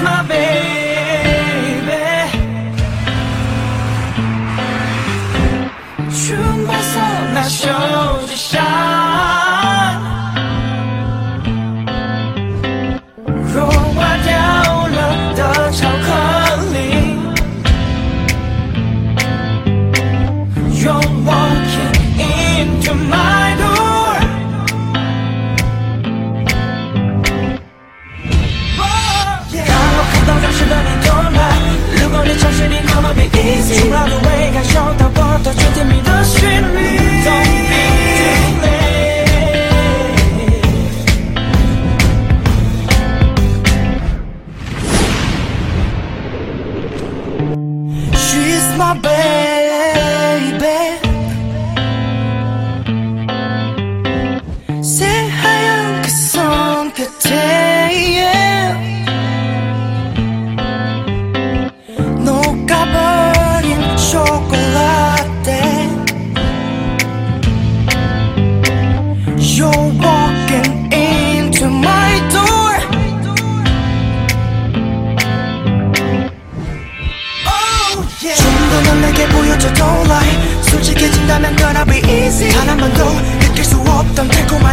is my baby. my soul, 让你动了，流光的长裙里浪漫被遗弃，从来都没感受到我的最甜蜜的讯息。Don't be afraid. She's my baby. 좀더 넌 내게 보여줘 Don't lie 솔직해진다면 gonna be easy 단한 번도 느낄 수 없던 달콤한